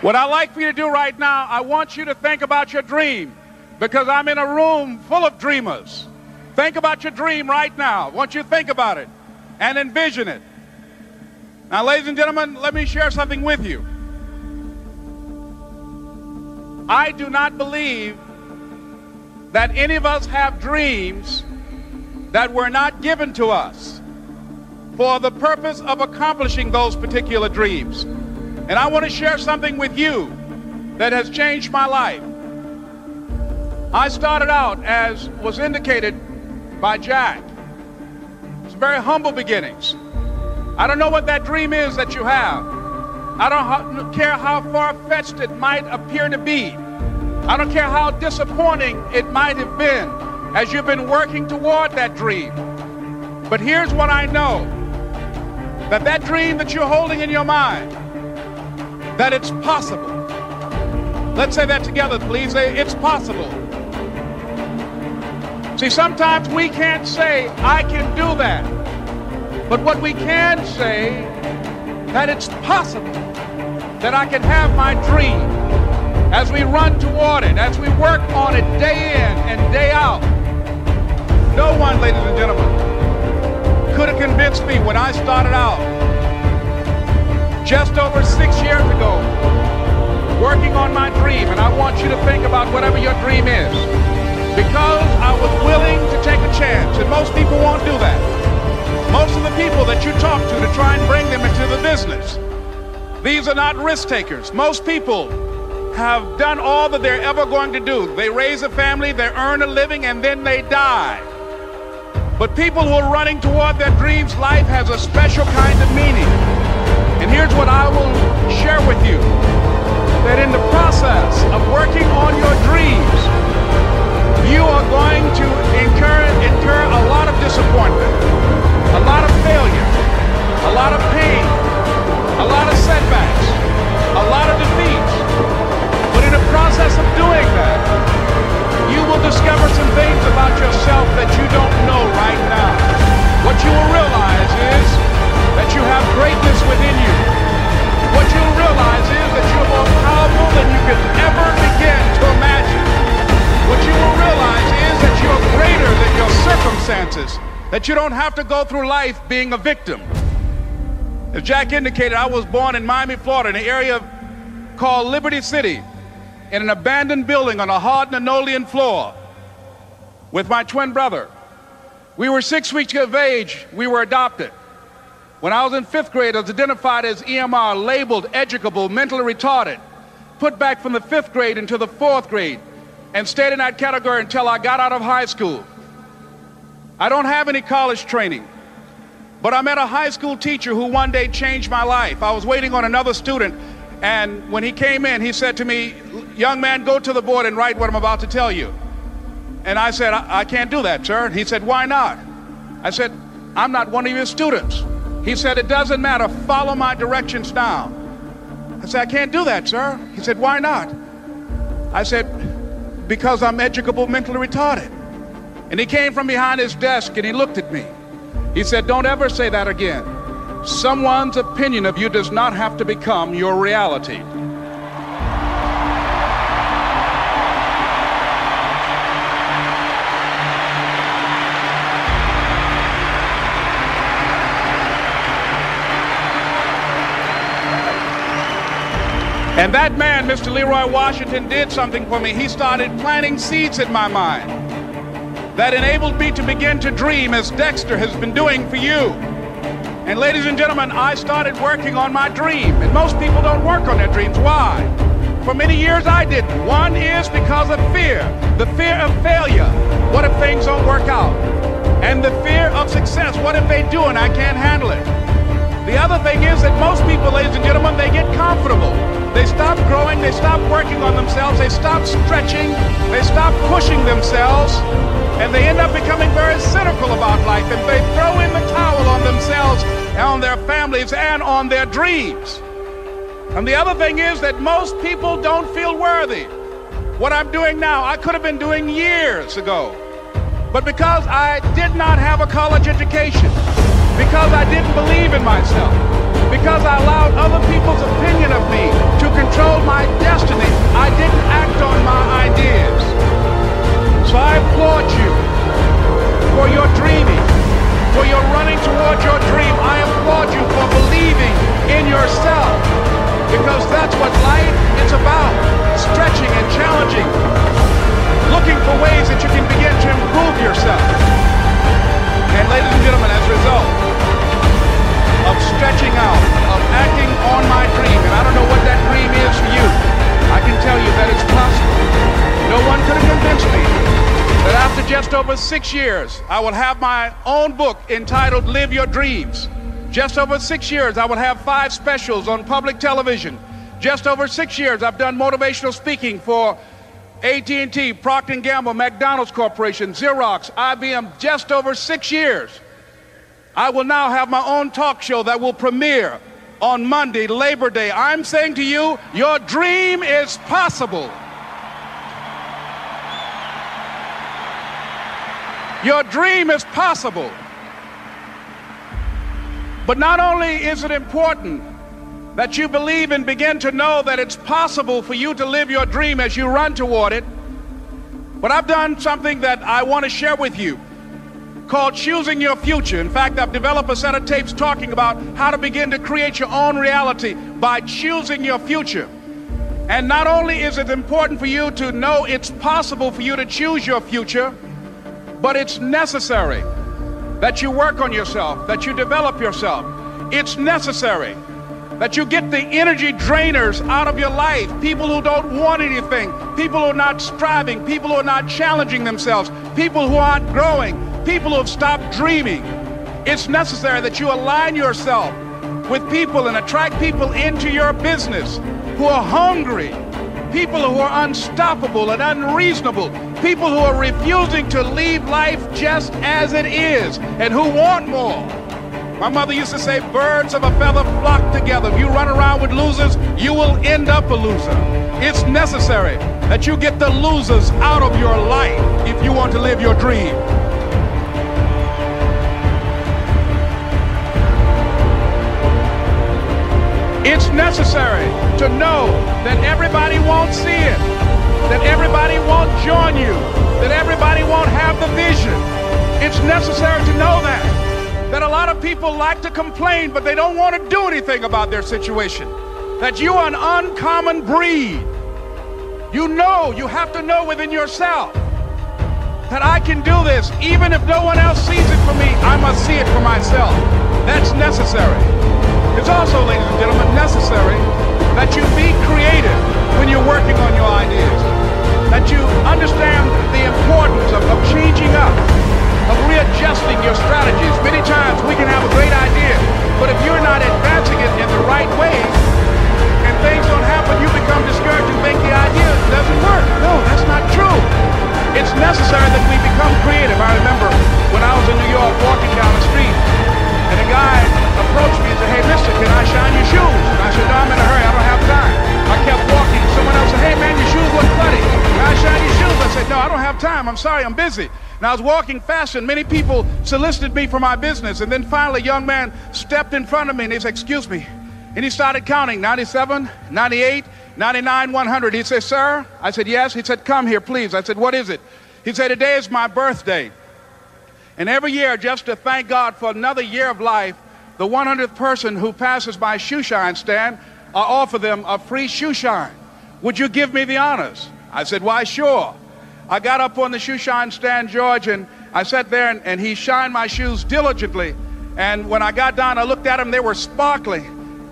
What I'd like for you to do right now, I want you to think about your dream because I'm in a room full of dreamers. Think about your dream right now. I want you to think about it and envision it. Now, ladies and gentlemen, let me share something with you. I do not believe that any of us have dreams that were not given to us for the purpose of accomplishing those particular dreams. And I want to share something with you that has changed my life. I started out, as was indicated by Jack, it's very humble beginnings. I don't know what that dream is that you have. I don't care how far-fetched it might appear to be. I don't care how disappointing it might have been as you've been working toward that dream. But here's what I know. That that dream that you're holding in your mind, that it's possible. Let's say that together, please. It's possible. See, sometimes we can't say, I can do that. But what we can say, that it's possible that I can have my dream as we run toward it, as we work on it day in and day out. No one, ladies and gentlemen, could have convinced me when I started out just over six years ago working on my dream. And I want you to think about whatever your dream is because I was willing to take a chance. And most people won't do that. Most of the people that you talk to to try and bring them into the business, these are not risk takers. Most people have done all that they're ever going to do. They raise a family, they earn a living, and then they die. But people who are running toward their dreams, life has a special kind of meaning. And here's what I will share with you. That in the process of working on your dreams, you are going to incur, incur a lot of disappointment, a lot of failure, a lot of pain, a lot of could ever begin to imagine. What you will realize is that you're greater than your circumstances, that you don't have to go through life being a victim. As Jack indicated, I was born in Miami, Florida, in an area called Liberty City in an abandoned building on a hard linoleum floor with my twin brother. We were six weeks of age. We were adopted. When I was in fifth grade, I was identified as EMR, labeled educable, mentally retarded, put back from the fifth grade into the fourth grade, and stayed in that category until I got out of high school. I don't have any college training, but I met a high school teacher who one day changed my life. I was waiting on another student, and when he came in, he said to me, young man, go to the board and write what I'm about to tell you. And I said, I, I can't do that, sir. He said, why not? I said, I'm not one of your students. He said, it doesn't matter. Follow my directions now. I said, I can't do that, sir. He said, why not? I said, because I'm educable mentally retarded. And he came from behind his desk and he looked at me. He said, don't ever say that again. Someone's opinion of you does not have to become your reality. And that man, Mr. Leroy Washington, did something for me. He started planting seeds in my mind that enabled me to begin to dream as Dexter has been doing for you. And ladies and gentlemen, I started working on my dream. And most people don't work on their dreams. Why? For many years I didn't. One is because of fear. The fear of failure. What if things don't work out? And the fear of success. What if they do and I can't handle it? The other thing is that most people, ladies and gentlemen, they get comfortable. They stop growing, they stop working on themselves, they stop stretching, they stop pushing themselves, and they end up becoming very cynical about life, and they throw in the towel on themselves, and on their families, and on their dreams. And the other thing is that most people don't feel worthy. What I'm doing now, I could have been doing years ago. But because I did not have a college education, because I didn't believe in myself, because I allowed other people's opinion of me to control my destiny. I didn't act on my ideas. So I applaud you for your dreaming, for your running toward your dream. I applaud you for believing in yourself because that's what life is about, stretching and challenging, looking for ways that you can begin to improve yourself. And ladies and gentlemen, as a result of stretching out, of acting on my dream, and I don't know what that dream is for you, I can tell you that it's possible. No one could have convinced me that after just over six years, I will have my own book entitled Live Your Dreams. Just over six years, I will have five specials on public television. Just over six years, I've done motivational speaking for AT&T, Procter & Gamble, McDonald's Corporation, Xerox, IBM, just over six years. I will now have my own talk show that will premiere on Monday, Labor Day. I'm saying to you, your dream is possible. Your dream is possible. But not only is it important that you believe and begin to know that it's possible for you to live your dream as you run toward it, but I've done something that I want to share with you called Choosing Your Future. In fact, I've developed a set of tapes talking about how to begin to create your own reality by choosing your future. And not only is it important for you to know it's possible for you to choose your future, but it's necessary that you work on yourself, that you develop yourself. It's necessary that you get the energy drainers out of your life. People who don't want anything, people who are not striving, people who are not challenging themselves, people who aren't growing, people who have stopped dreaming. It's necessary that you align yourself with people and attract people into your business who are hungry, people who are unstoppable and unreasonable, people who are refusing to leave life just as it is and who want more. My mother used to say, birds of a feather flock together. If you run around with losers, you will end up a loser. It's necessary that you get the losers out of your life if you want to live your dream. It's necessary to know that everybody won't see it, that everybody won't join you, that everybody won't have the vision. It's necessary to know that. That a lot of people like to complain, but they don't want to do anything about their situation. That you are an uncommon breed. You know, you have to know within yourself that I can do this. Even if no one else sees it for me, I must see it for myself. That's necessary. It's also, ladies and gentlemen, necessary that you be creative when you're working on your ideas. That you understand the importance of, of changing up, of readjusting your strategies. Many times we can have a great idea, but if you're not advancing it in the right way, and things don't happen, you become discouraged and think the idea doesn't work. No, that's not true. It's necessary that we become creative. I remember when I was in New York walking down the street, and a guy approached me and said, hey, mister, can I shine your shoes? And I said, no, I'm in a hurry. I don't have time. I kept walking. Someone else said, hey, man, your shoes look funny. I shine your shoes? I said, no, I don't have time. I'm sorry. I'm busy. And I was walking fast, and many people solicited me for my business. And then finally, a young man stepped in front of me, and he said, excuse me. And he started counting 97, 98, 99, 100. He said, sir? I said, yes. He said, come here, please. I said, what is it? He said, today is my birthday. And every year, just to thank God for another year of life, the 100th person who passes my shoe shine stand, I offer them a free shoe shine. Would you give me the honors? I said, why, sure. I got up on the shoe shine stand, George, and I sat there and, and he shined my shoes diligently. And when I got down, I looked at them, they were sparkling.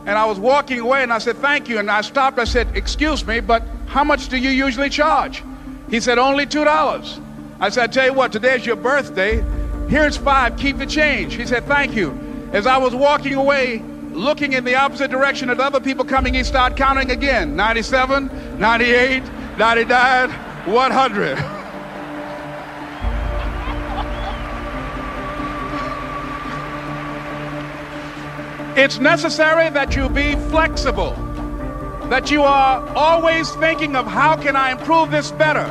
And I was walking away and I said, thank you. And I stopped, I said, excuse me, but how much do you usually charge? He said, only $2. I said, I tell you what, today's your birthday. Here's five, keep the change. He said, thank you. As I was walking away, looking in the opposite direction at other people coming, he started counting again 97, 98, 99, 100. It's necessary that you be flexible, that you are always thinking of how can I improve this better.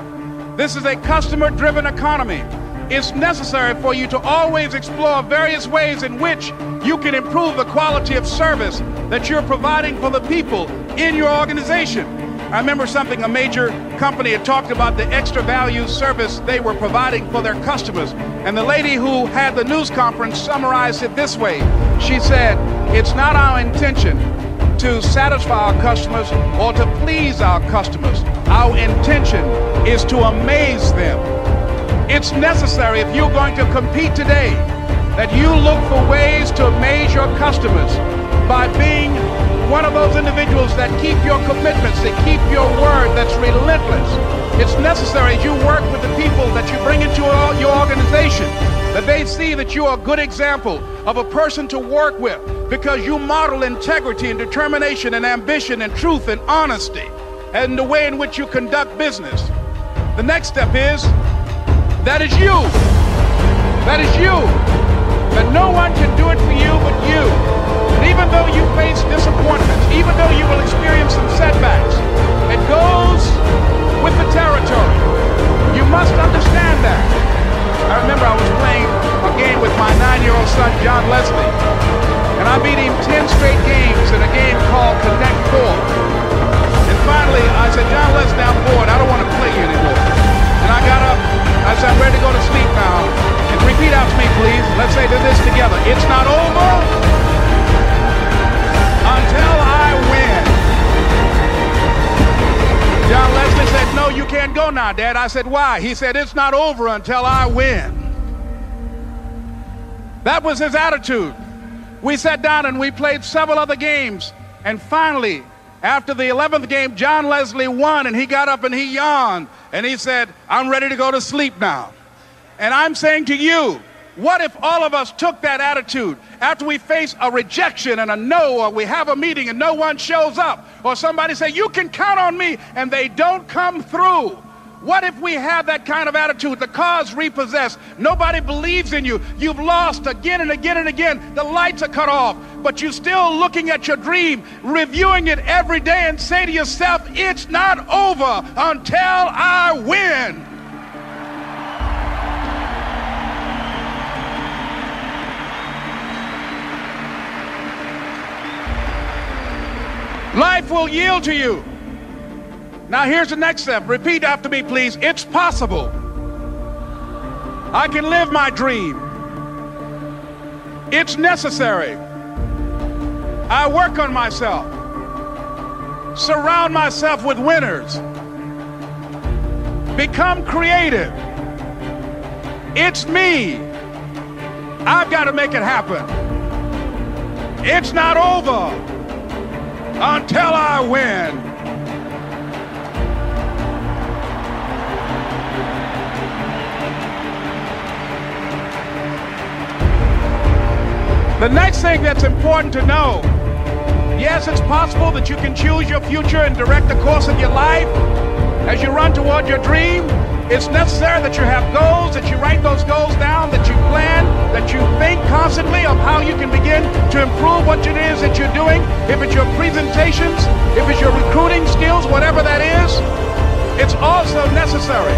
This is a customer driven economy. It's necessary for you to always explore various ways in which you can improve the quality of service that you're providing for the people in your organization. I remember something a major company had talked about the extra value service they were providing for their customers. And the lady who had the news conference summarized it this way. She said, It's not our intention to satisfy our customers or to please our customers. Our intention is to amaze them. It's necessary if you're going to compete today that you look for ways to amaze your customers by being one of those individuals that keep your commitments, that keep your word, that's relentless. It's necessary as you work with the people that you bring into your organization that they see that you are a good example of a person to work with because you model integrity and determination and ambition and truth and honesty and the way in which you conduct business. The next step is that is you. That is you. That no one can do it for you but you. And even though you face disappointments, even though you will experience some setbacks, it goes with the territory. You must understand that. I remember I was playing a game with my nine-year-old son, John Leslie, and I beat him 10 straight games in a game called Connect Four. And finally, I said, John Leslie, I'm bored. I don't want to play you anymore. Said, I'm ready to go to sleep now. And repeat out to me, please. Let's say this together. It's not over until I win. John Leslie said, No, you can't go now, Dad. I said, Why? He said, It's not over until I win. That was his attitude. We sat down and we played several other games. And finally, after the 11th game, John Leslie won and he got up and he yawned and he said, I'm ready to go to sleep now. And I'm saying to you, what if all of us took that attitude after we face a rejection and a no, or we have a meeting and no one shows up, or somebody say, You can count on me, and they don't come through? What if we have that kind of attitude? The car's repossessed. Nobody believes in you. You've lost again and again and again. The lights are cut off, but you're still looking at your dream, reviewing it every day, and say to yourself, It's not over until I win. Life will yield to you. Now, here's the next step. Repeat after me, please. It's possible. I can live my dream. It's necessary. I work on myself. Surround myself with winners. Become creative. It's me. I've got to make it happen. It's not over until I win. The next thing that's important to know yes, it's possible that you can choose your future and direct the course of your life as you run toward your dream. It's necessary that you have goals, that you write those goals down, that you plan, that you think constantly of how you can begin to improve what it is that you're doing. If it's your presentations, if it's your recruiting skills, whatever that is, it's also necessary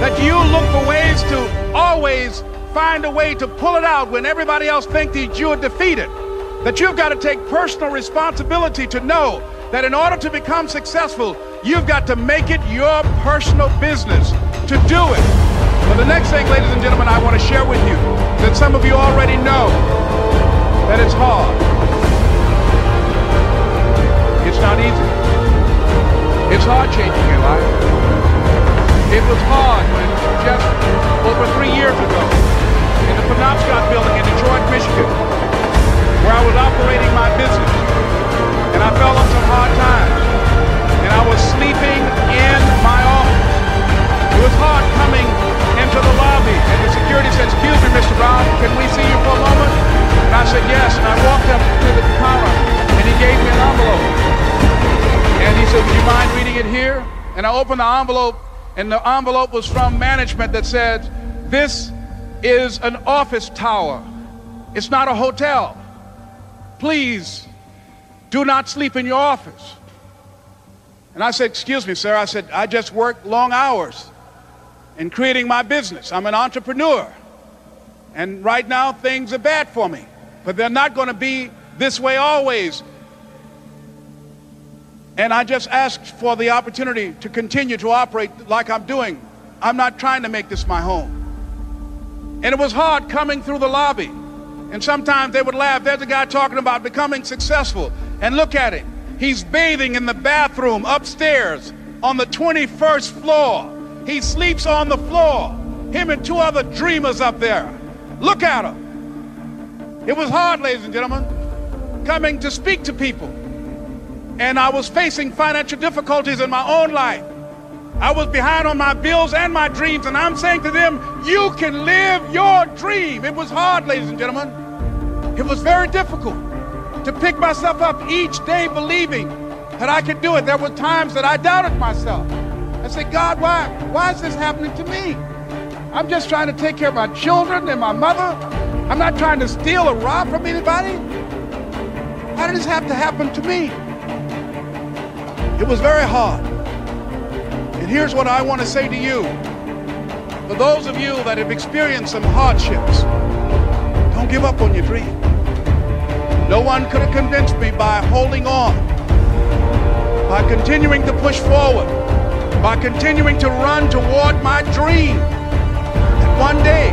that you look for ways to always find a way to pull it out when everybody else thinks that you are defeated. That you've got to take personal responsibility to know that in order to become successful, you've got to make it your personal business to do it. But the next thing, ladies and gentlemen, I want to share with you that some of you already know that it's hard. It's not easy. It's hard changing your life. It was hard when just over three years ago Penobscot building in Detroit, Michigan, where I was operating my business, and I fell on some hard times, and I was sleeping in my office. It was hard coming into the lobby, and the security said, excuse me, Mr. Brown, can we see you for a moment? And I said, yes, and I walked up to the counter, and he gave me an envelope. And he said, would you mind reading it here? And I opened the envelope, and the envelope was from management that said, this is an office tower. It's not a hotel. Please do not sleep in your office. And I said, excuse me, sir. I said, I just work long hours. in creating my business. I'm an entrepreneur. And right now, things are bad for me. But they're not going to be this way always. And I just asked for the opportunity to continue to operate like I'm doing. I'm not trying to make this my home. And it was hard coming through the lobby. And sometimes they would laugh. There's a guy talking about becoming successful. And look at him. He's bathing in the bathroom upstairs on the 21st floor. He sleeps on the floor. Him and two other dreamers up there. Look at him. It was hard, ladies and gentlemen, coming to speak to people. And I was facing financial difficulties in my own life. I was behind on my bills and my dreams, and I'm saying to them, You can live your dream. It was hard, ladies and gentlemen. It was very difficult to pick myself up each day believing that I could do it. There were times that I doubted myself. I said, God, why, why is this happening to me? I'm just trying to take care of my children and my mother. I'm not trying to steal or rob from anybody. Why did this have to happen to me? It was very hard. Here's what I want to say to you. For those of you that have experienced some hardships, don't give up on your dream. No one could have convinced me by holding on, by continuing to push forward, by continuing to run toward my dream. That one day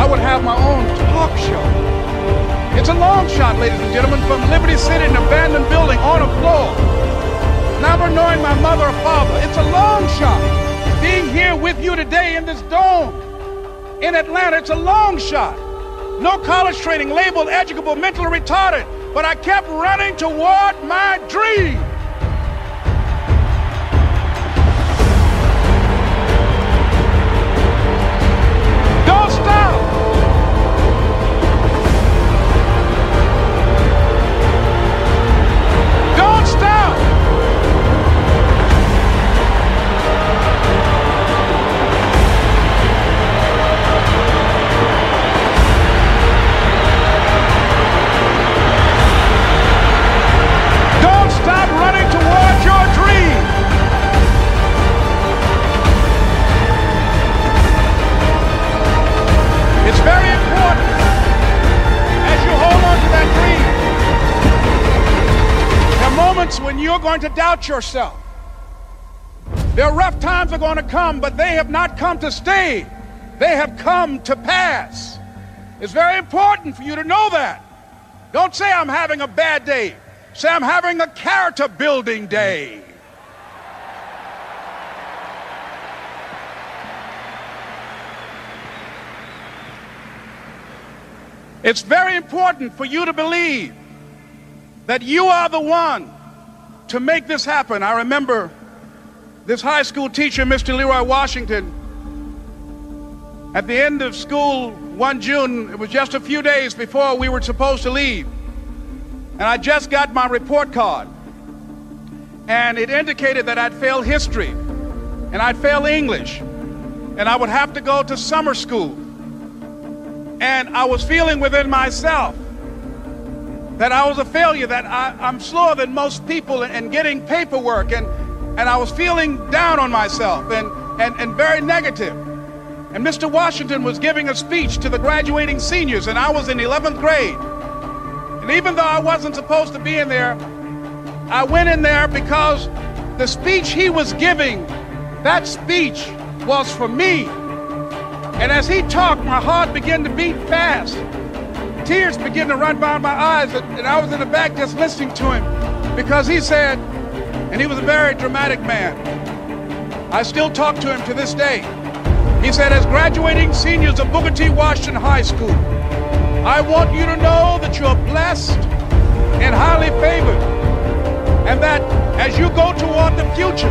I would have my own talk show. It's a long shot, ladies and gentlemen, from Liberty City, an abandoned building on a floor never knowing my mother or father. It's a long shot. Being here with you today in this dome in Atlanta, it's a long shot. No college training, labeled educable, mentally retarded, but I kept running toward my dream. Going to doubt yourself. There are rough times are going to come, but they have not come to stay. They have come to pass. It's very important for you to know that. Don't say I'm having a bad day. Say I'm having a character building day. It's very important for you to believe that you are the one to make this happen, I remember this high school teacher, Mr. Leroy Washington, at the end of school one June, it was just a few days before we were supposed to leave, and I just got my report card, and it indicated that I'd failed history, and I'd failed English, and I would have to go to summer school. And I was feeling within myself that I was a failure, that I, am slower than most people in, in getting paperwork, and, and I was feeling down on myself and, and, and very negative. And Mr. Washington was giving a speech to the graduating seniors, and I was in 11th grade. And even though I wasn't supposed to be in there, I went in there because the speech he was giving, that speech was for me. And as he talked, my heart began to beat fast tears began to run down my eyes, and, I was in the back just listening to him because he said, and he was a very dramatic man. I still talk to him to this day. He said, as graduating seniors of Booker T. Washington High School, I want you to know that you are blessed and highly favored, and that as you go toward the future,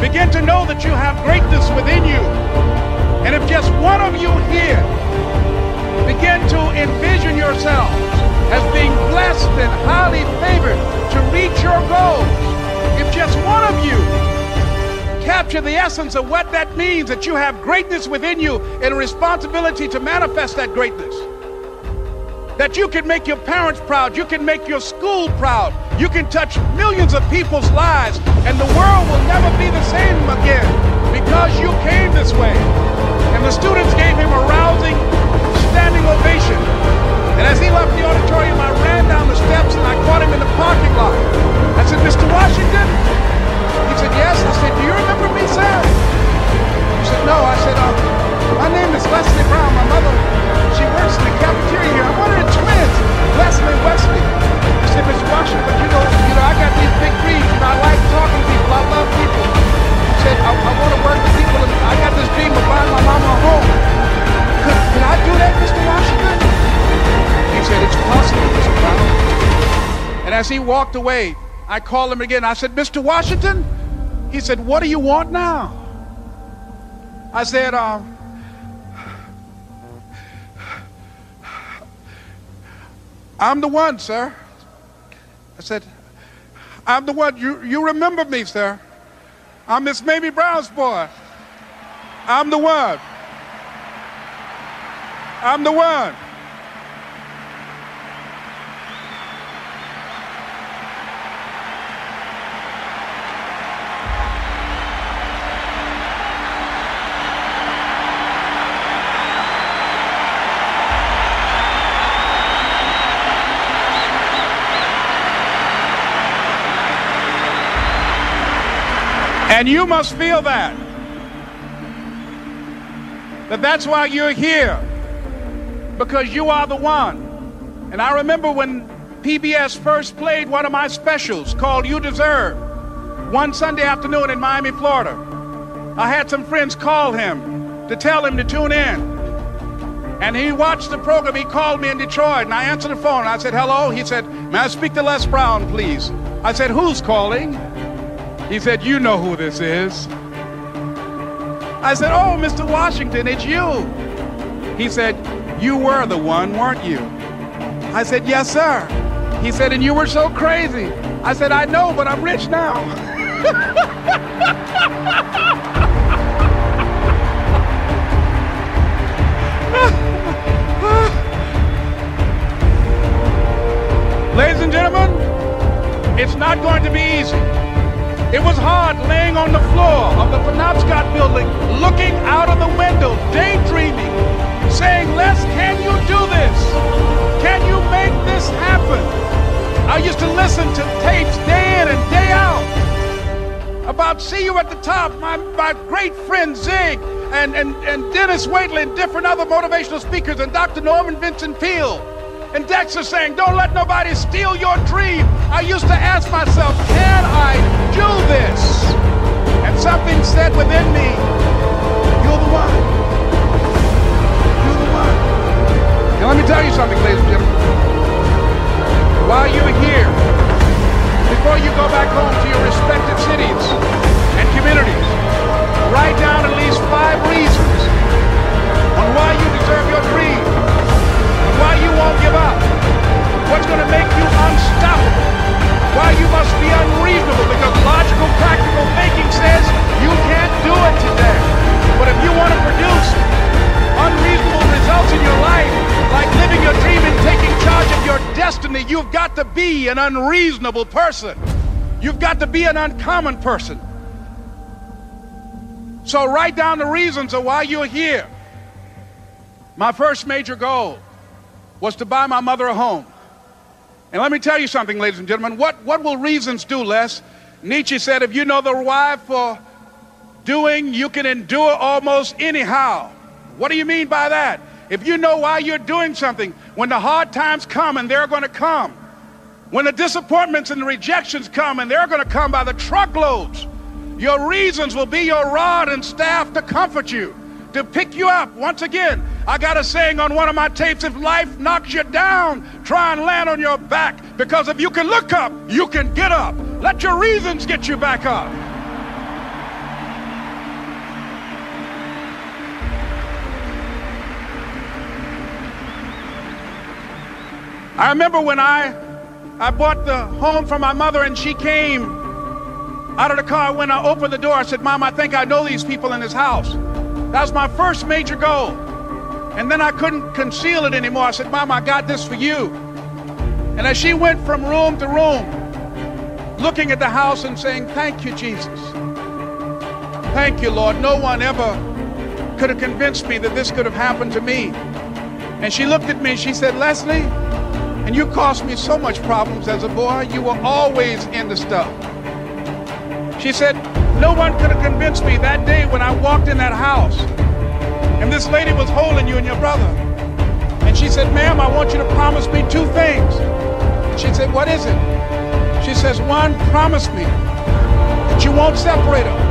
begin to know that you have greatness within you. And if just one of you here begin to envision yourself as being blessed and highly favored to reach your goals. If just one of you capture the essence of what that means, that you have greatness within you and a responsibility to manifest that greatness. That you can make your parents proud, you can make your school proud, you can touch millions of people's lives, and the world will never be the same again. Because you came this way. And the students gave him a rousing standing ovation. And as he left the auditorium, I ran down the steps and I caught him in the parking lot. I said, Mr. Washington? He said, yes. I said, do you remember me, sir? As he walked away, I called him again. I said, Mr. Washington? He said, what do you want now? I said, um, I'm the one, sir. I said, I'm the one. You, you remember me, sir. I'm Miss Mamie Brown's boy. I'm the one. I'm the one. And you must feel that. That that's why you're here. Because you are the one. And I remember when PBS first played one of my specials called You Deserve one Sunday afternoon in Miami, Florida. I had some friends call him to tell him to tune in. And he watched the program. He called me in Detroit, and I answered the phone. I said, Hello. He said, May I speak to Les Brown, please? I said, Who's calling? He said, You know who this is. I said, Oh, Mr. Washington, it's you. He said, You were the one, weren't you? I said, Yes, sir. He said, And you were so crazy. I said, I know, but I'm rich now. Ladies and gentlemen, it's not going to be easy. It was hard laying on the floor of the Penobscot building, looking out of the window, daydreaming, saying, Les, can you do this? Can you make this happen? I used to listen to tapes day in and day out about See You at the Top, my, my great friend Zig and, and, and Dennis Waitley and different other motivational speakers and Dr. Norman Vincent Peale. And Dexter saying, don't let nobody steal your dream. I used to ask myself, can I do this? And something said within me, you're the one. You're the one. And let me tell you something, ladies and gentlemen. While you're here, before you go back home to your respective cities and communities, write down at least five reasons on why you deserve your dream why you won't give up, what's going to make you unstoppable, why you must be unreasonable, because logical, practical thinking says you can't do it today. But if you want to produce unreasonable results in your life, like living your dream and taking charge of your destiny, you've got to be an unreasonable person. You've got to be an uncommon person. So write down the reasons of why you're here. My first major goal was to buy my mother a home. And let me tell you something, ladies and gentlemen. What, what will reasons do, Les? Nietzsche said, if you know the why for doing, you can endure almost anyhow. What do you mean by that? If you know why you're doing something, when the hard times come, and they're going to come, when the disappointments and the rejections come, and they're going to come by the truckloads, your reasons will be your rod and staff to comfort you to pick you up. Once again, I got a saying on one of my tapes if life knocks you down, try and land on your back. Because if you can look up, you can get up. Let your reasons get you back up. I remember when I I bought the home for my mother and she came out of the car when I opened the door. I said, Mom, I think I know these people in this house. That was my first major goal. And then I couldn't conceal it anymore. I said, Mom, I got this for you. And as she went from room to room, looking at the house and saying, Thank you, Jesus. Thank you, Lord. No one ever could have convinced me that this could have happened to me. And she looked at me and she said, Leslie, and you caused me so much problems as a boy. You were always into stuff. She said, no one could have convinced me that day when I walked in that house and this lady was holding you and your brother. And she said, ma'am, I want you to promise me two things. She said, what is it? She says, one, promise me that you won't separate them.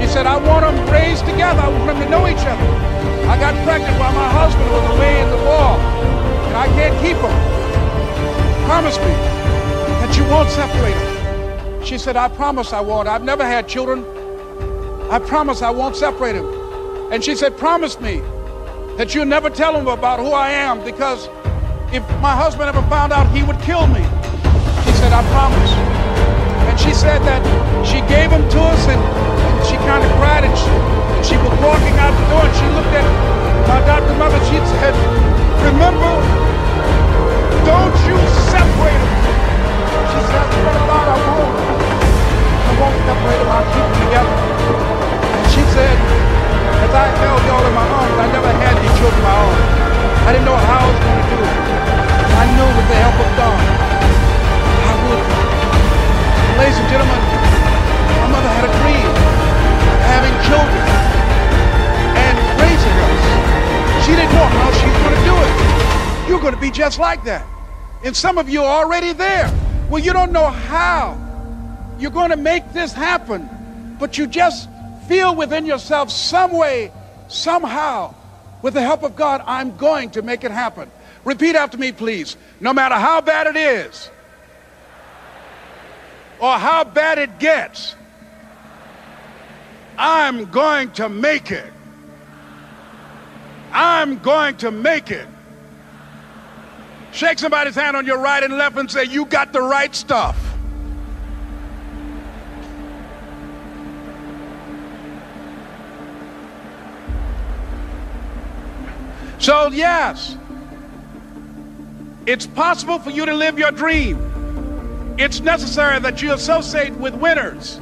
She said, I want them raised together. I want them to know each other. I got pregnant while my husband was away in the war, and I can't keep them. Promise me that you won't separate them. She said, I promise I won't. I've never had children. I promise I won't separate them. And she said, promise me that you'll never tell them about who I am because if my husband ever found out, he would kill me. She said, I promise. And she said that she gave him to us and she kind of cried and she, and she was walking out the door and she looked at my adopted mother. She said, remember, don't you separate them. She said, Brother God, I won't. Won't separate them. I'll keep them together. And she said, as I held y'all in my arms, I never had these children of my own. I didn't know how I was going to do it. I knew with the help of God, I would. Ladies and gentlemen, my mother had a dream of having children and raising us. She didn't know how she was going to do it. You're going to be just like that. And some of you are already there. Well, you don't know how you're going to make this happen, but you just feel within yourself some way, somehow, with the help of God, I'm going to make it happen. Repeat after me, please. No matter how bad it is, or how bad it gets, I'm going to make it. I'm going to make it. Shake somebody's hand on your right and left and say, You got the right stuff. So, yes, it's possible for you to live your dream. It's necessary that you associate with winners,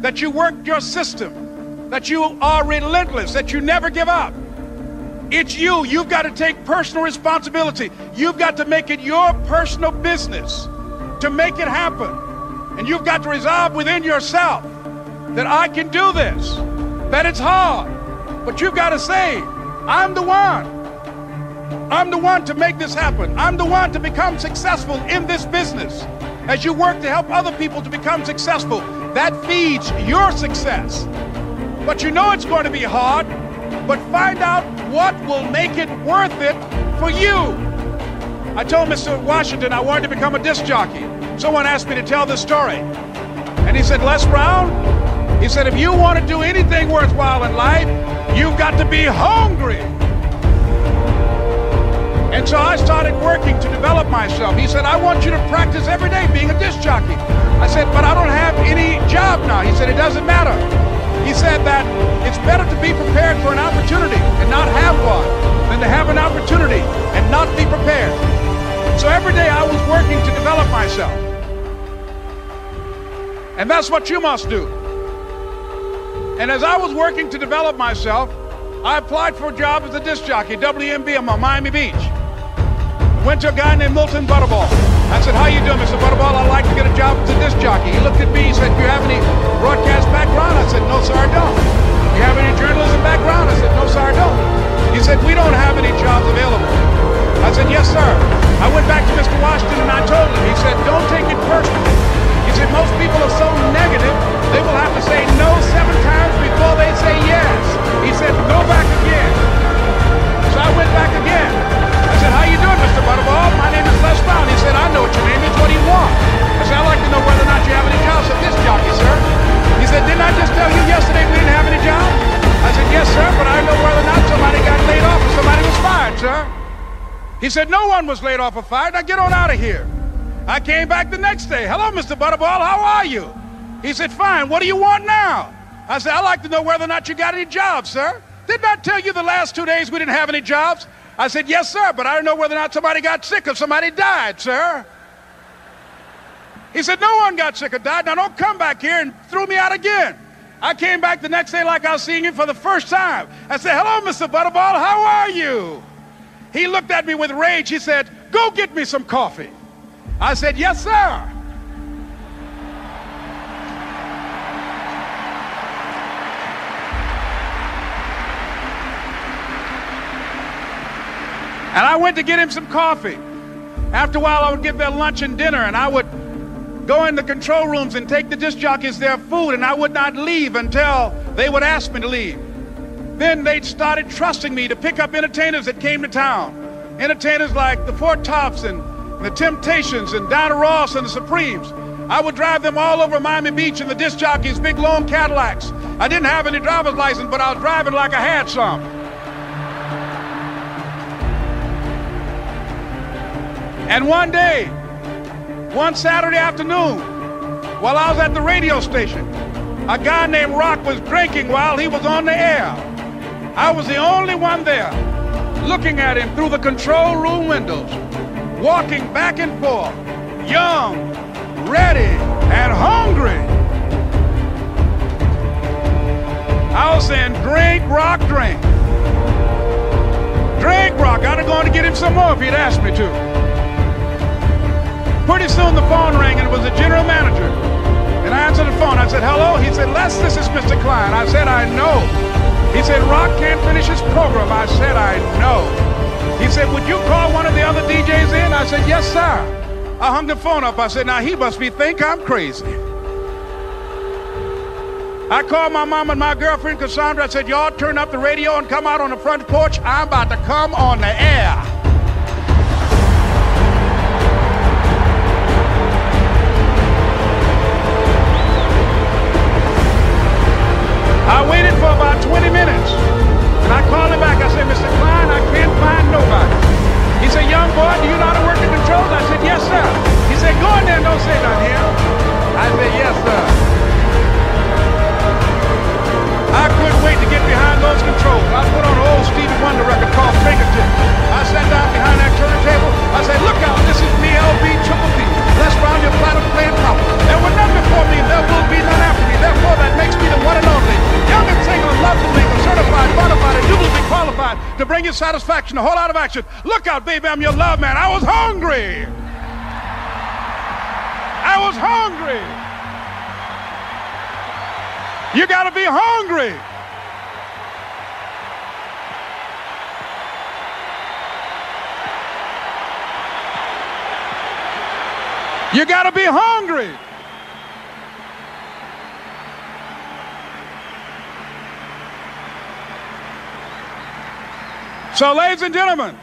that you work your system, that you are relentless, that you never give up. It's you. You've got to take personal responsibility. You've got to make it your personal business to make it happen. And you've got to resolve within yourself that I can do this, that it's hard, but you've got to say, I'm the one. I'm the one to make this happen. I'm the one to become successful in this business. As you work to help other people to become successful, that feeds your success. But you know it's going to be hard, but find out what will make it worth it for you. I told Mr. Washington I wanted to become a disc jockey. Someone asked me to tell this story. And he said, Les Brown, he said, if you want to do anything worthwhile in life, you've got to be hungry. And so I started working to develop myself. He said, I want you to practice every day being a disc jockey. I said, but I don't have any job now. He said, it doesn't matter. He said that it's better to be prepared for an opportunity and not have one than to have an opportunity and not be prepared. So every day I was working to develop myself. And that's what you must do. And as I was working to develop myself, I applied for a job as a disc jockey, WMBM on Miami Beach. Went to a guy named Milton Butterball. I said, how you doing, Mr. Butterball? I'd like to get a job as a disc jockey. He looked at me, he said, do you have any broadcast background? I said, no, sir, I don't. Do you have any journalism background? I said, no, sir, I don't. He said, we don't have any jobs available. I said, yes, sir. I went back to Mr. Washington and I told him. He said, don't take it personally. Said, no one was laid off or fired. Now get on out of here. I came back the next day. Hello, Mr. Butterball. How are you? He said, fine. What do you want now? I said, I'd like to know whether or not you got any jobs, sir. Didn't I tell you the last two days we didn't have any jobs? I said, yes, sir, but I don't know whether or not somebody got sick or somebody died, sir. He said, no one got sick or died. Now don't come back here and throw me out again. I came back the next day like I was seeing him for the first time. I said, hello, Mr. Butterball, how are you? He looked at me with rage. He said, go get me some coffee. I said, yes, sir. And I went to get him some coffee. After a while, I would get their lunch and dinner, and I would go in the control rooms and take the disc jockeys their food, and I would not leave until they would ask me to leave. Then they'd started trusting me to pick up entertainers that came to town. Entertainers like the Four Tops and the Temptations and Diana Ross and the Supremes. I would drive them all over Miami Beach in the disc jockeys' big long Cadillacs. I didn't have any driver's license, but I was driving like I had some. And one day, one Saturday afternoon, while I was at the radio station, a guy named Rock was drinking while he was on the air. I was the only one there looking at him through the control room windows, walking back and forth, young, ready, and hungry. I was saying, drink, Rock, drink. Drink, Rock. I'd have gone to get him some more if he'd asked me to. Pretty soon the phone rang and it was the general manager. And I answered the phone. I said, hello? He said, Les, this is Mr. Klein. I said, I know. He said, Rock can't finish his program. I said, I know. He said, would you call one of the other DJs in? I said, yes, sir. I hung the phone up. I said, now he must be think I'm crazy. I called my mom and my girlfriend Cassandra. I said, y'all turn up the radio and come out on the front porch. I'm about to come on the air. I for about 20 minutes. And I called him back. I said, Mr. Klein, I can't find nobody. He said, young boy, do you know how to work the controls? I said, yes, sir. He said, go in there and don't say nothing here. I said, yes, sir. I couldn't wait to get behind those controls. I put on an old Stevie Wonder record called Fingertips. I sat down behind that turntable. I said, look out, this is me, LB Triple P. Les Brown your platinum playing pop. There were none before me, there will be none after me. Therefore, that makes me the one and only. Young and single, love to legal, certified, modified, and duly qualified to bring you satisfaction, a whole lot of action. Look out, baby, I'm your love man. I was hungry. I was hungry. You got to be hungry. You got to be hungry. So, ladies and gentlemen,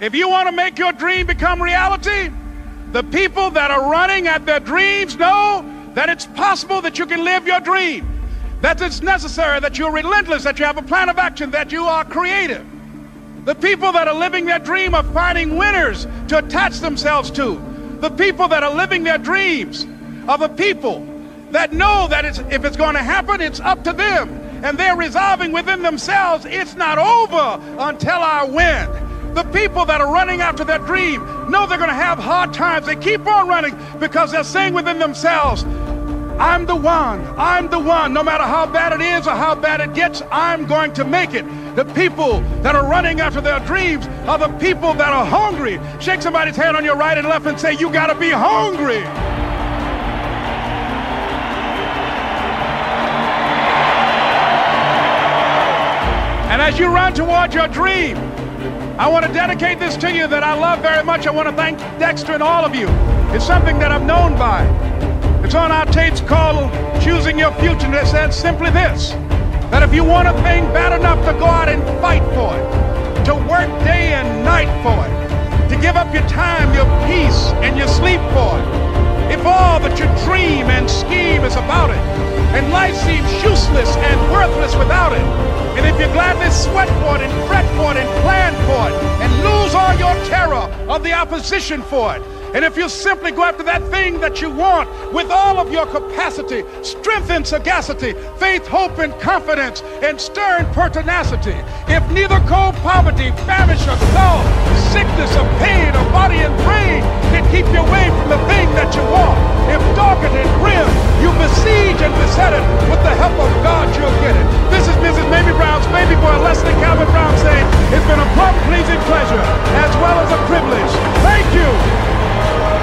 if you want to make your dream become reality, the people that are running at their dreams know that it's possible that you can live your dream, that it's necessary, that you're relentless, that you have a plan of action, that you are creative. The people that are living their dream are finding winners to attach themselves to. The people that are living their dreams are the people that know that it's, if it's going to happen, it's up to them. And they're resolving within themselves, it's not over until I win. The people that are running after their dream know they're going to have hard times. They keep on running because they're saying within themselves, I'm the one. I'm the one. No matter how bad it is or how bad it gets, I'm going to make it. The people that are running after their dreams are the people that are hungry. Shake somebody's hand on your right and left and say, You got to be hungry. And as you run towards your dream, I want to dedicate this to you that I love very much. I want to thank Dexter and all of you. It's something that I'm known by. It's on our tapes called Choosing Your Future. And it says simply this that if you want a thing bad enough to go out and fight for it, to work day and night for it, to give up your time, your peace, and your sleep for it, if all that you dream and scheme is about it, and life seems useless and worthless without it, and if you gladly sweat for it and fret for it and plan for it, and lose all your terror of the opposition for it, and if you simply go after that thing that you want with all of your capacity, strength and sagacity, faith, hope, and confidence, and stern pertinacity, if neither cold poverty, famish, or cold, sickness, or pain, or body and brain can keep you away from the thing that you want, if darkened and grim, you besiege and beset it. With the help of God, you'll get it. This is Mrs. Mamie Brown's baby boy, Leslie Calvin Brown, saying, It's been a plum pleasing pleasure as well as a privilege. Thank you.